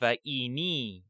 فإني